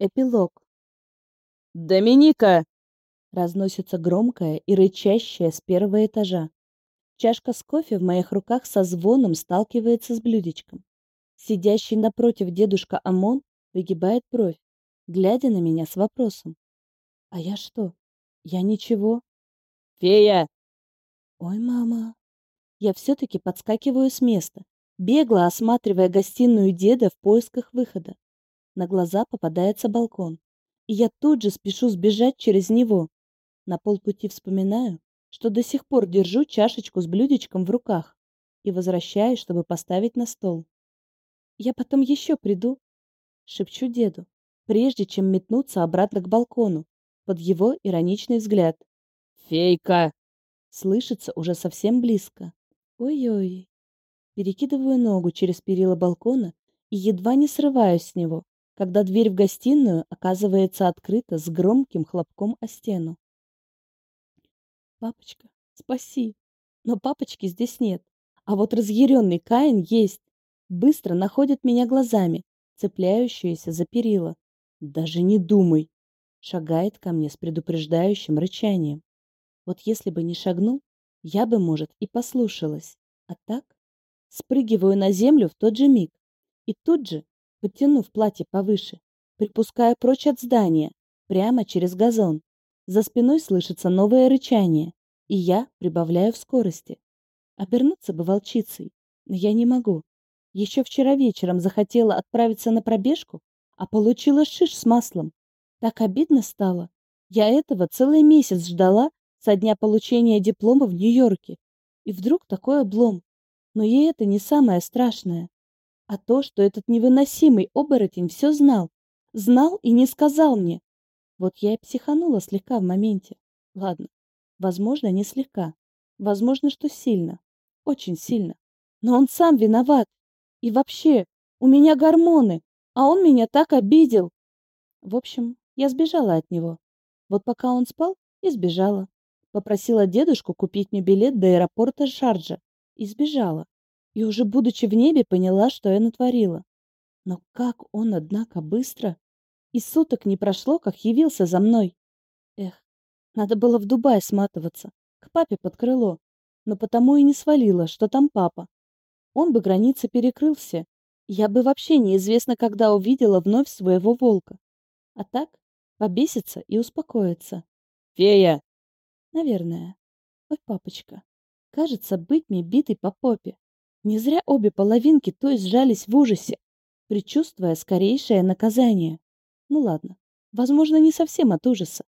Эпилог. «Доминика!» — разносится громкое и рычащее с первого этажа. Чашка с кофе в моих руках со звоном сталкивается с блюдечком. Сидящий напротив дедушка Амон выгибает бровь, глядя на меня с вопросом. «А я что? Я ничего?» «Фея!» «Ой, мама!» Я все-таки подскакиваю с места, бегло осматривая гостиную деда в поисках выхода. На глаза попадается балкон, и я тут же спешу сбежать через него. На полпути вспоминаю, что до сих пор держу чашечку с блюдечком в руках и возвращаюсь, чтобы поставить на стол. «Я потом еще приду», — шепчу деду, прежде чем метнуться обратно к балкону, под его ироничный взгляд. «Фейка!» Слышится уже совсем близко. Ой-ой. Перекидываю ногу через когда дверь в гостиную оказывается открыта с громким хлопком о стену. «Папочка, спаси!» Но папочки здесь нет. А вот разъяренный Каин есть. Быстро находит меня глазами, цепляющиеся за перила. «Даже не думай!» Шагает ко мне с предупреждающим рычанием. Вот если бы не шагнул, я бы, может, и послушалась. А так? Спрыгиваю на землю в тот же миг. И тут же подтянув платье повыше, припуская прочь от здания, прямо через газон. За спиной слышится новое рычание, и я прибавляю в скорости. Обернуться бы волчицей, но я не могу. Еще вчера вечером захотела отправиться на пробежку, а получила шиш с маслом. Так обидно стало. Я этого целый месяц ждала со дня получения диплома в Нью-Йорке. И вдруг такой облом. Но ей это не самое страшное а то, что этот невыносимый оборотень все знал. Знал и не сказал мне. Вот я и психанула слегка в моменте. Ладно, возможно, не слегка. Возможно, что сильно. Очень сильно. Но он сам виноват. И вообще, у меня гормоны, а он меня так обидел. В общем, я сбежала от него. Вот пока он спал, и сбежала. Попросила дедушку купить мне билет до аэропорта Шарджа. И сбежала и уже будучи в небе, поняла, что я натворила. Но как он, однако, быстро. И суток не прошло, как явился за мной. Эх, надо было в Дубай сматываться, к папе под крыло. Но потому и не свалила, что там папа. Он бы границы перекрыл все. Я бы вообще неизвестно, когда увидела вновь своего волка. А так, побесится и успокоится. Фея! Наверное. Ой, папочка, кажется, быть мне битой по попе. Не зря обе половинки то той сжались в ужасе, предчувствуя скорейшее наказание. Ну ладно, возможно, не совсем от ужаса.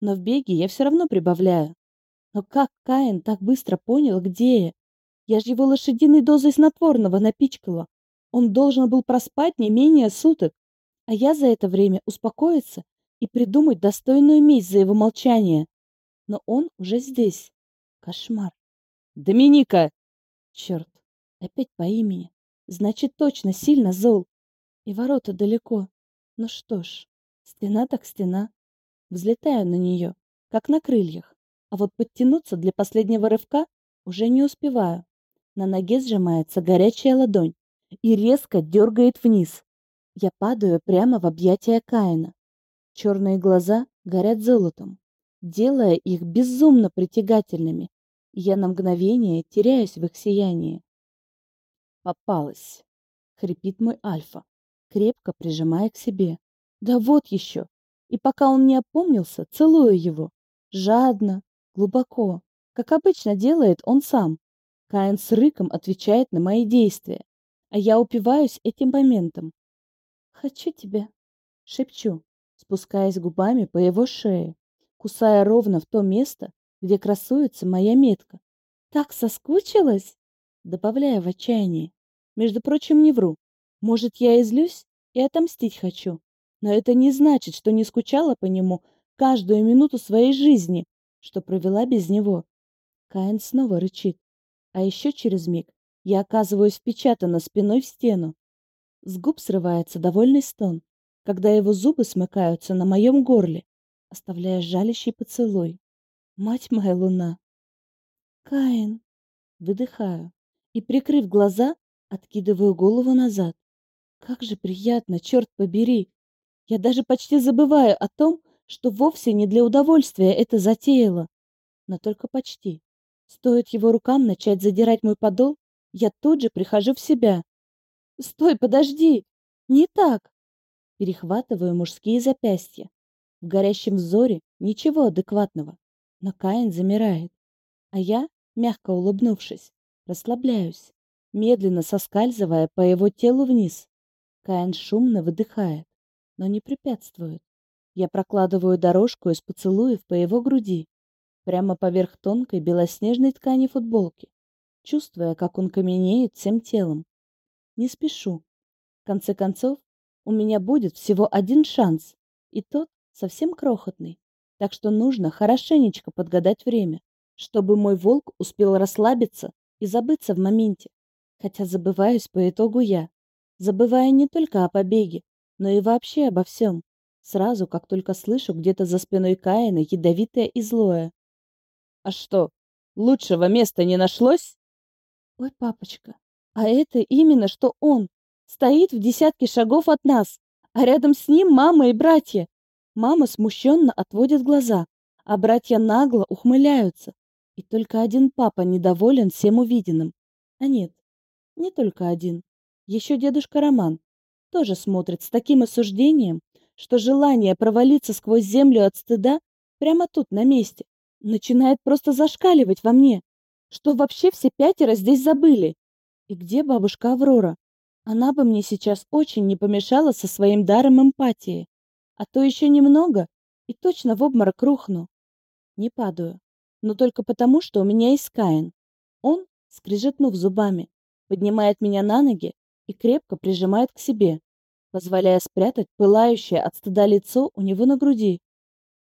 Но в беге я все равно прибавляю. Но как Каин так быстро понял, где я? Я же его лошадиной дозой снотворного напичкала. Он должен был проспать не менее суток. А я за это время успокоиться и придумать достойную месть за его молчание. Но он уже здесь. Кошмар. «Доминика!» Черт, Опять по имени. Значит, точно, сильно зол. И ворота далеко. Ну что ж, стена так стена. Взлетаю на нее, как на крыльях. А вот подтянуться для последнего рывка уже не успеваю. На ноге сжимается горячая ладонь и резко дергает вниз. Я падаю прямо в объятия Каина. Черные глаза горят золотом, делая их безумно притягательными. Я на мгновение теряюсь в их сиянии. Попалась. Хрипит мой Альфа, крепко прижимая к себе. Да вот еще. И пока он не опомнился, целую его. Жадно, глубоко, как обычно делает он сам. Каин с рыком отвечает на мои действия, а я упиваюсь этим моментом. «Хочу тебя», — шепчу, спускаясь губами по его шее, кусая ровно в то место, где красуется моя метка. «Так соскучилась?» добавляя в отчаянии. Между прочим, не вру. Может, я и злюсь и отомстить хочу. Но это не значит, что не скучала по нему каждую минуту своей жизни, что провела без него. Каин снова рычит. А еще через миг я оказываюсь впечатана спиной в стену. С губ срывается довольный стон, когда его зубы смыкаются на моем и, прикрыв глаза, откидываю голову назад. Как же приятно, черт побери! Я даже почти забываю о том, что вовсе не для удовольствия это затеяло. Но только почти. Стоит его рукам начать задирать мой подол, я тут же прихожу в себя. «Стой, подожди! Не так!» Перехватываю мужские запястья. В горящем взоре ничего адекватного. Но Каин замирает. А я, мягко улыбнувшись, расслабляюсь, медленно соскальзывая по его телу вниз. Каин шумно выдыхает, но не препятствует. Я прокладываю дорожку из поцелуев по его груди, прямо поверх тонкой белоснежной ткани футболки, чувствуя, как он каменеет всем телом. Не спешу. В конце концов, у меня будет всего один шанс, и тот совсем крохотный, так что нужно хорошенечко подгадать время, чтобы мой волк успел расслабиться и забыться в моменте. Хотя забываюсь по итогу я. забывая не только о побеге, но и вообще обо всем. Сразу, как только слышу где-то за спиной Каина ядовитое и злое. «А что, лучшего места не нашлось?» «Ой, папочка, а это именно что он. Стоит в десятке шагов от нас, а рядом с ним мама и братья. Мама смущенно отводит глаза, а братья нагло ухмыляются, и только один папа недоволен всем увиденным. А нет, не только один. Еще дедушка Роман тоже смотрит с таким осуждением, что желание провалиться сквозь землю от стыда прямо тут, на месте, начинает просто зашкаливать во мне. Что вообще все пятеро здесь забыли? И где бабушка Аврора? Она бы мне сейчас очень не помешала со своим даром эмпатии. А то еще немного, и точно в обморок рухну. Не падаю но только потому, что у меня есть Каин. Он, скрижетнув зубами, поднимает меня на ноги и крепко прижимает к себе, позволяя спрятать пылающее от стыда лицо у него на груди.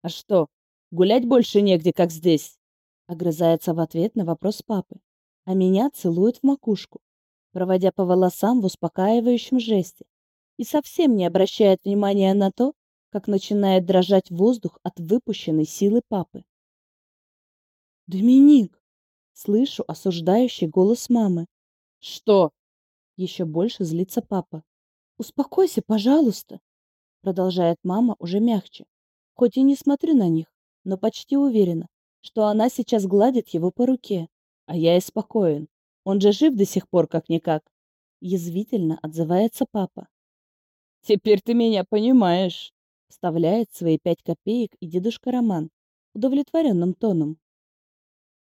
«А что, гулять больше негде, как здесь?» огрызается в ответ на вопрос папы, а меня целует в макушку, проводя по волосам в успокаивающем жесте и совсем не обращает внимания на то, как начинает дрожать воздух от выпущенной силы папы. Доминик! Слышу осуждающий голос мамы. Что? Еще больше злится папа. Успокойся, пожалуйста. Продолжает мама уже мягче. Хоть и не смотрю на них, но почти уверена, что она сейчас гладит его по руке. А я и спокоен. Он же жив до сих пор как-никак. Язвительно отзывается папа. Теперь ты меня понимаешь. Вставляет свои пять копеек и дедушка Роман удовлетворенным тоном.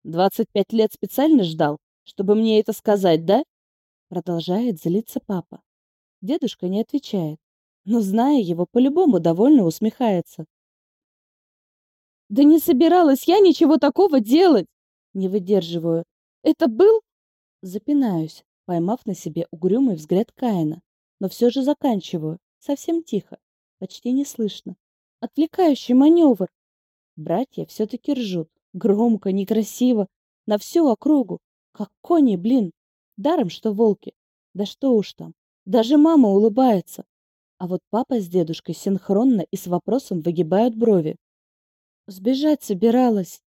«Двадцать пять лет специально ждал, чтобы мне это сказать, да?» Продолжает злиться папа. Дедушка не отвечает, но, зная его, по-любому довольно усмехается. «Да не собиралась я ничего такого делать!» Не выдерживаю. «Это был...» Запинаюсь, поймав на себе угрюмый взгляд Каина, но все же заканчиваю, совсем тихо, Громко, некрасиво, на всю округу. Как кони, блин. Даром, что волки. Да что уж там. Даже мама улыбается. А вот папа с дедушкой синхронно и с вопросом выгибают брови. Сбежать собиралась.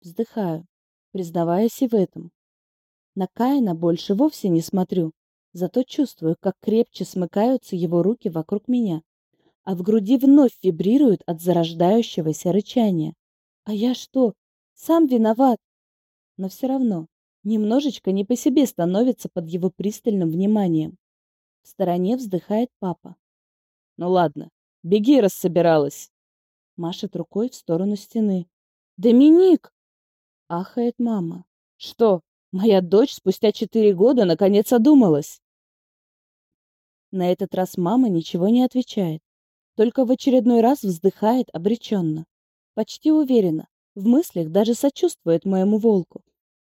Вздыхаю, признаваясь и в этом. На Каина больше вовсе не смотрю, зато чувствую, как крепче смыкаются его руки вокруг меня, а в груди вновь вибрирует от зарождающегося рычания. А я что, сам виноват? Но все равно немножечко не по себе становится под его пристальным вниманием. В стороне вздыхает папа. Ну ладно, беги, раз собиралась. Машет рукой в сторону стены. Доминик! Ахает мама. Что, моя дочь спустя четыре года наконец одумалась? На этот раз мама ничего не отвечает, только в очередной раз вздыхает обреченно. Почти уверена, в мыслях даже сочувствует моему волку.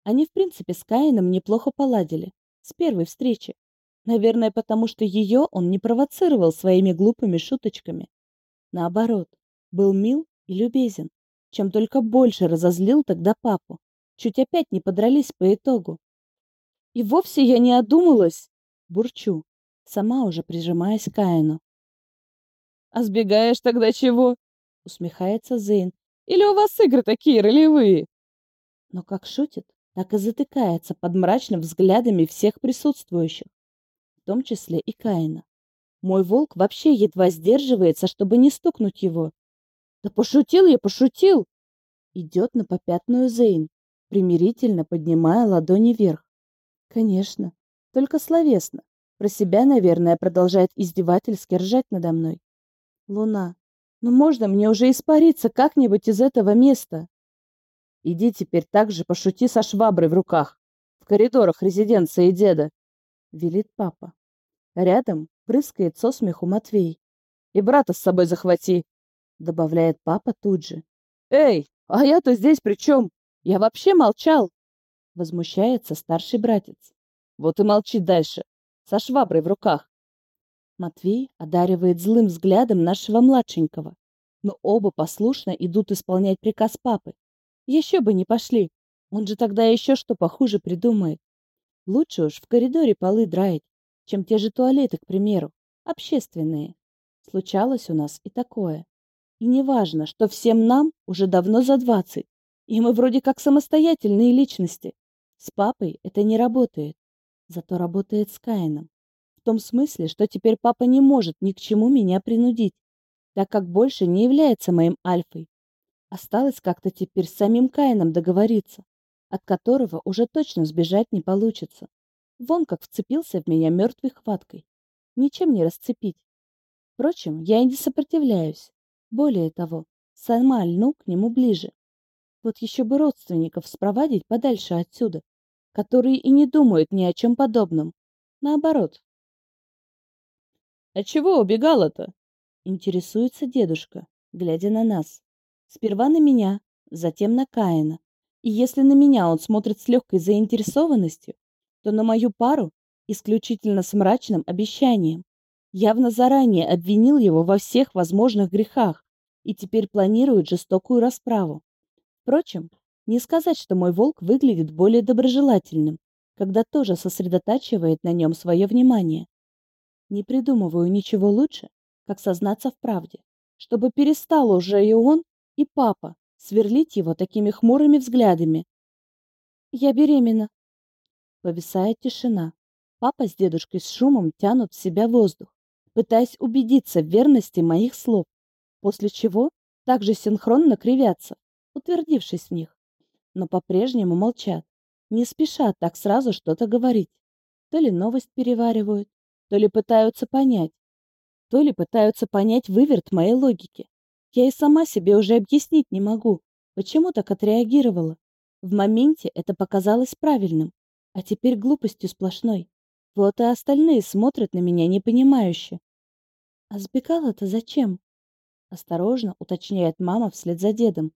Они, в принципе, с Каином неплохо поладили. С первой встречи. Наверное, потому что ее он не провоцировал своими глупыми шуточками. Наоборот, был мил и любезен, чем только больше разозлил тогда папу. Чуть опять не подрались по итогу. И вовсе я не одумалась, бурчу, сама уже прижимаясь к Каину. А сбегаешь тогда чего? Усмехается Зейн. Или у вас игры такие ролевые? Но как шутит, так и затыкается под мрачным взглядами всех присутствующих, в том числе и Каина. Мой волк вообще едва сдерживается, чтобы не стукнуть его. Да пошутил я, пошутил! Идет на попятную Зейн, примирительно поднимая ладони вверх. Конечно, только словесно. Про себя, наверное, продолжает издевательски ржать надо мной. Луна, но ну, можно мне уже испариться как-нибудь из этого места? Иди теперь так же пошути со шваброй в руках. В коридорах резиденции деда. Велит папа. Рядом прыскает со смеху Матвей. И брата с собой захвати. Добавляет папа тут же. Эй, а я-то здесь при чем? Я вообще молчал. Возмущается старший братец. Вот и молчи дальше. Со шваброй в руках. Матвей одаривает злым взглядом нашего младшенького, но оба послушно идут исполнять приказ папы. Еще бы не пошли, он же тогда еще что похуже придумает. Лучше уж в коридоре полы драить, чем те же туалеты, к примеру, общественные. Случалось у нас и такое. И не важно, что всем нам уже давно за двадцать, и мы вроде как самостоятельные личности. С папой это не работает, зато работает с Каином том смысле, что теперь папа не может ни к чему меня принудить, так как больше не является моим альфой. Осталось как-то теперь с самим Каином договориться, от которого уже точно сбежать не получится. Вон как вцепился в меня мертвой хваткой. Ничем не расцепить. Впрочем, я и не сопротивляюсь. Более того, сама льну к нему ближе. Вот еще бы родственников спровадить подальше отсюда, которые и не думают ни о чем подобном. Наоборот, «А чего убегала-то?» — интересуется дедушка, глядя на нас. Сперва на меня, затем на Каина. И если на меня он смотрит с легкой заинтересованностью, то на мою пару исключительно с мрачным обещанием. Явно заранее обвинил его во всех возможных грехах и теперь планирует жестокую расправу. Впрочем, не сказать, что мой волк выглядит более доброжелательным, когда тоже сосредотачивает на нем свое внимание. Не придумываю ничего лучше, как сознаться в правде, чтобы перестал уже и он, и папа сверлить его такими хмурыми взглядами. «Я беременна». Повисает тишина. Папа с дедушкой с шумом тянут в себя воздух, пытаясь убедиться в верности моих слов, после чего также синхронно кривятся, утвердившись в них, но по-прежнему молчат, не спешат так сразу что-то говорить. То ли новость переваривают, то ли пытаются понять, то ли пытаются понять выверт моей логики. Я и сама себе уже объяснить не могу, почему так отреагировала. В моменте это показалось правильным, а теперь глупостью сплошной. Вот и остальные смотрят на меня непонимающе. А сбегала-то зачем? Осторожно уточняет мама вслед за дедом,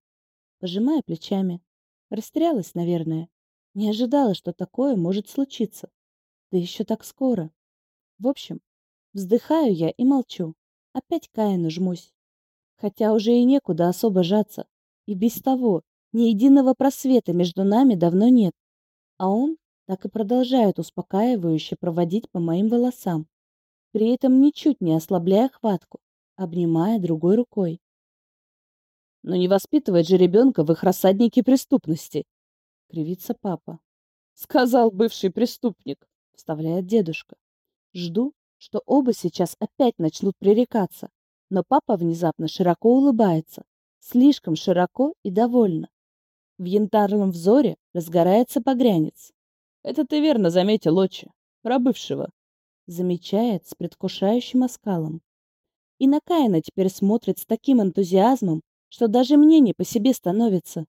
пожимая плечами. Растерялась, наверное. Не ожидала, что такое может случиться. Да еще так скоро. В общем, вздыхаю я и молчу. Опять Каина жмусь. Хотя уже и некуда особо жаться. И без того, ни единого просвета между нами давно нет. А он так и продолжает успокаивающе проводить по моим волосам, при этом ничуть не ослабляя хватку, обнимая другой рукой. «Но «Ну не воспитывает же ребенка в их рассаднике преступности!» — кривится папа. «Сказал бывший преступник!» — вставляет дедушка. Жду, что оба сейчас опять начнут пререкаться, но папа внезапно широко улыбается, слишком широко и довольно. В янтарном взоре разгорается багрянец. «Это ты верно заметил, Лочи, про бывшего», замечает с предвкушающим оскалом. И на Каина теперь смотрит с таким энтузиазмом, что даже мне не по себе становится.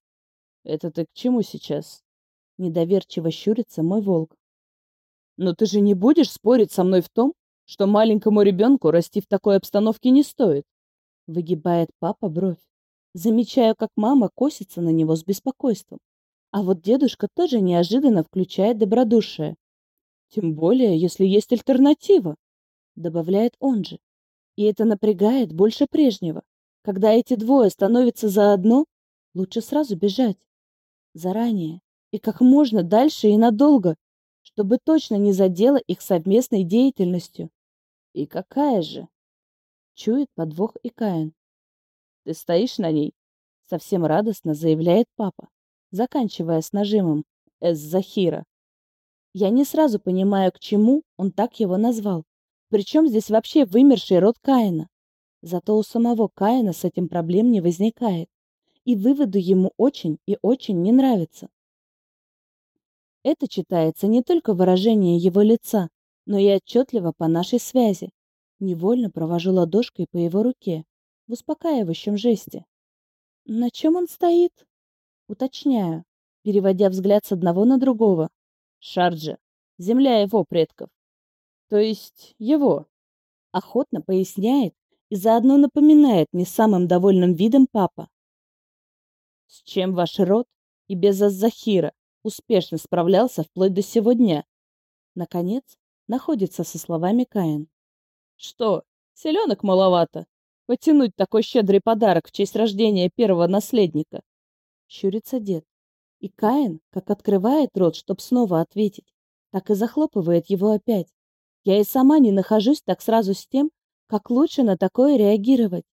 «Это ты к чему сейчас?» Недоверчиво щурится мой волк. Но ты же не будешь спорить со мной в том, что маленькому ребенку расти в такой обстановке не стоит. Выгибает папа бровь. Замечаю, как мама косится на него с беспокойством. А вот дедушка тоже неожиданно включает добродушие. Тем более, если есть альтернатива, добавляет он же. И это напрягает больше прежнего. Когда эти двое становятся заодно, лучше сразу бежать. Заранее. И как можно дальше и надолго, чтобы точно не задело их совместной деятельностью. И какая же? Чует подвох и Каин. Ты стоишь на ней? Совсем радостно заявляет папа, заканчивая с нажимом «Эс-Захира». Я не сразу понимаю, к чему он так его назвал. Причем здесь вообще вымерший род Каина. Зато у самого Каина с этим проблем не возникает. И выводы ему очень и очень не нравятся. Это читается не только выражение его лица, но и отчетливо по нашей связи. Невольно провожу ладошкой по его руке в успокаивающем жесте. На чем он стоит? Уточняю, переводя взгляд с одного на другого. Шарджа. Земля его предков. То есть его. Охотно поясняет и заодно напоминает мне самым довольным видом папа. С чем ваш род и без Аззахира? успешно справлялся вплоть до сегодня. Наконец, находится со словами Каин. «Что, селенок маловато? Потянуть такой щедрый подарок в честь рождения первого наследника?» Щурится дед. И Каин, как открывает рот, чтоб снова ответить, так и захлопывает его опять. Я и сама не нахожусь так сразу с тем, как лучше на такое реагировать.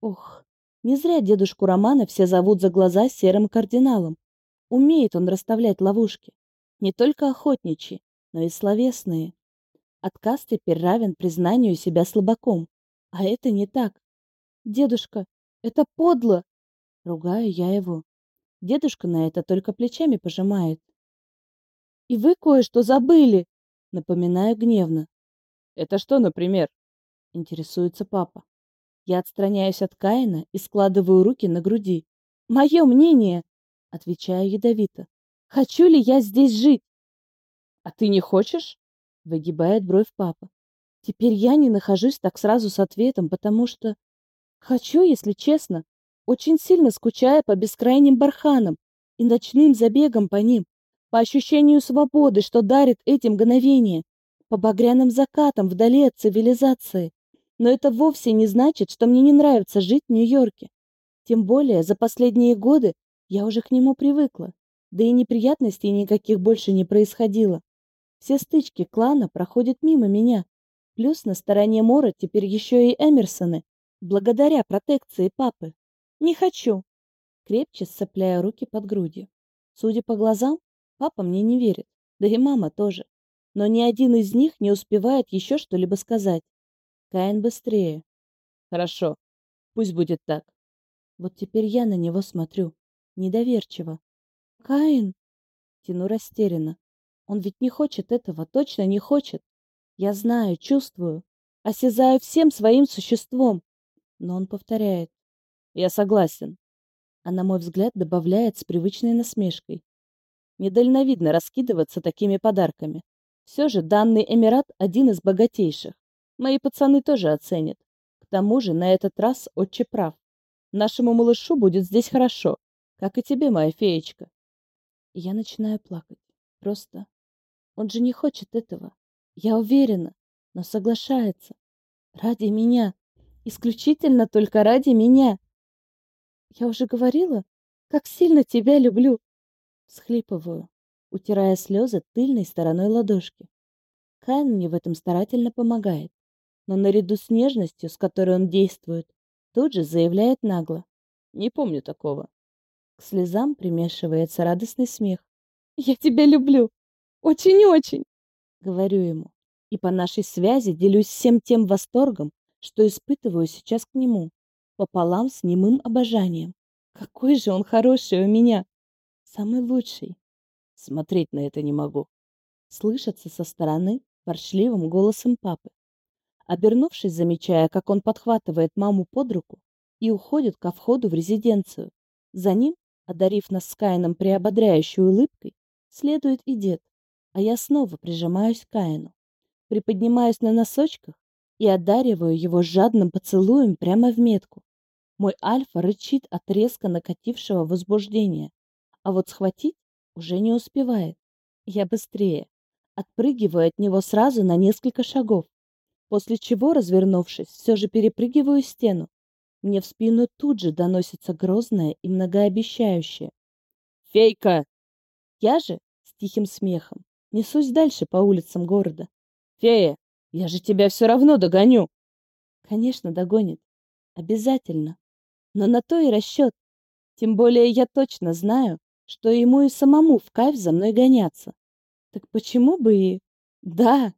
Ох, не зря дедушку Романа все зовут за глаза серым кардиналом. Умеет он расставлять ловушки, не только охотничьи, но и словесные. Отказ теперь равен признанию себя слабаком, а это не так. «Дедушка, это подло!» Ругаю я его. Дедушка на это только плечами пожимает. «И вы кое-что забыли!» Напоминаю гневно. «Это что, например?» Интересуется папа. Я отстраняюсь от Каина и складываю руки на груди. «Мое мнение!» отвечаю ядовито. «Хочу ли я здесь жить?» «А ты не хочешь?» — выгибает бровь папа. «Теперь я не нахожусь так сразу с ответом, потому что...» «Хочу, если честно, очень сильно скучая по бескрайним барханам и ночным забегам по ним, по ощущению свободы, что дарит эти мгновения, по багряным закатам вдали от цивилизации. Но это вовсе не значит, что мне не нравится жить в Нью-Йорке. Тем более за последние годы я уже к нему привыкла. Да и неприятностей никаких больше не происходило. Все стычки клана проходят мимо меня. Плюс на стороне Мора теперь еще и Эмерсоны, благодаря протекции папы. Не хочу. Крепче сцепляя руки под грудью. Судя по глазам, папа мне не верит, да и мама тоже. Но ни один из них не успевает еще что-либо сказать. Каин быстрее. Хорошо, пусть будет так. Вот теперь я на него смотрю недоверчиво. «Каин!» Тяну растерянно. «Он ведь не хочет этого, точно не хочет. Я знаю, чувствую, осязаю всем своим существом». Но он повторяет. «Я согласен». А на мой взгляд добавляет с привычной насмешкой. Недальновидно раскидываться такими подарками. Все же данный Эмират один из богатейших. Мои пацаны тоже оценят. К тому же на этот раз отче прав. Нашему малышу будет здесь хорошо. Как и тебе, моя феечка. Я начинаю плакать. Просто. Он же не хочет этого. Я уверена, но соглашается. Ради меня. Исключительно только ради меня. Я уже говорила, как сильно тебя люблю. Схлипываю, утирая слезы тыльной стороной ладошки. Кайн мне в этом старательно помогает. Но наряду с нежностью, с которой он действует, тут же заявляет нагло. Не помню такого к слезам примешивается радостный смех. «Я тебя люблю! Очень-очень!» Говорю ему. И по нашей связи делюсь всем тем восторгом, что испытываю сейчас к нему, пополам с немым обожанием. Какой же он хороший у меня! Самый лучший. Смотреть на это не могу. Слышится со стороны воршливым голосом папы. Обернувшись, замечая, как он подхватывает маму под руку и уходит ко входу в резиденцию. За ним одарив нас с Каином преободряющей улыбкой, следует и дед, а я снова прижимаюсь к Каину, приподнимаюсь на носочках и одариваю его жадным поцелуем прямо в метку. Мой альфа рычит от резко накатившего возбуждения, а вот схватить уже не успевает. Я быстрее. Отпрыгиваю от него сразу на несколько шагов, после чего, развернувшись, все же перепрыгиваю стену мне в спину тут же доносится грозное и многообещающее. «Фейка!» Я же с тихим смехом несусь дальше по улицам города. «Фея, я же тебя все равно догоню!» Конечно, догонит. Обязательно. Но на то и расчет. Тем более я точно знаю, что ему и самому в кайф за мной гоняться. Так почему бы и... Да,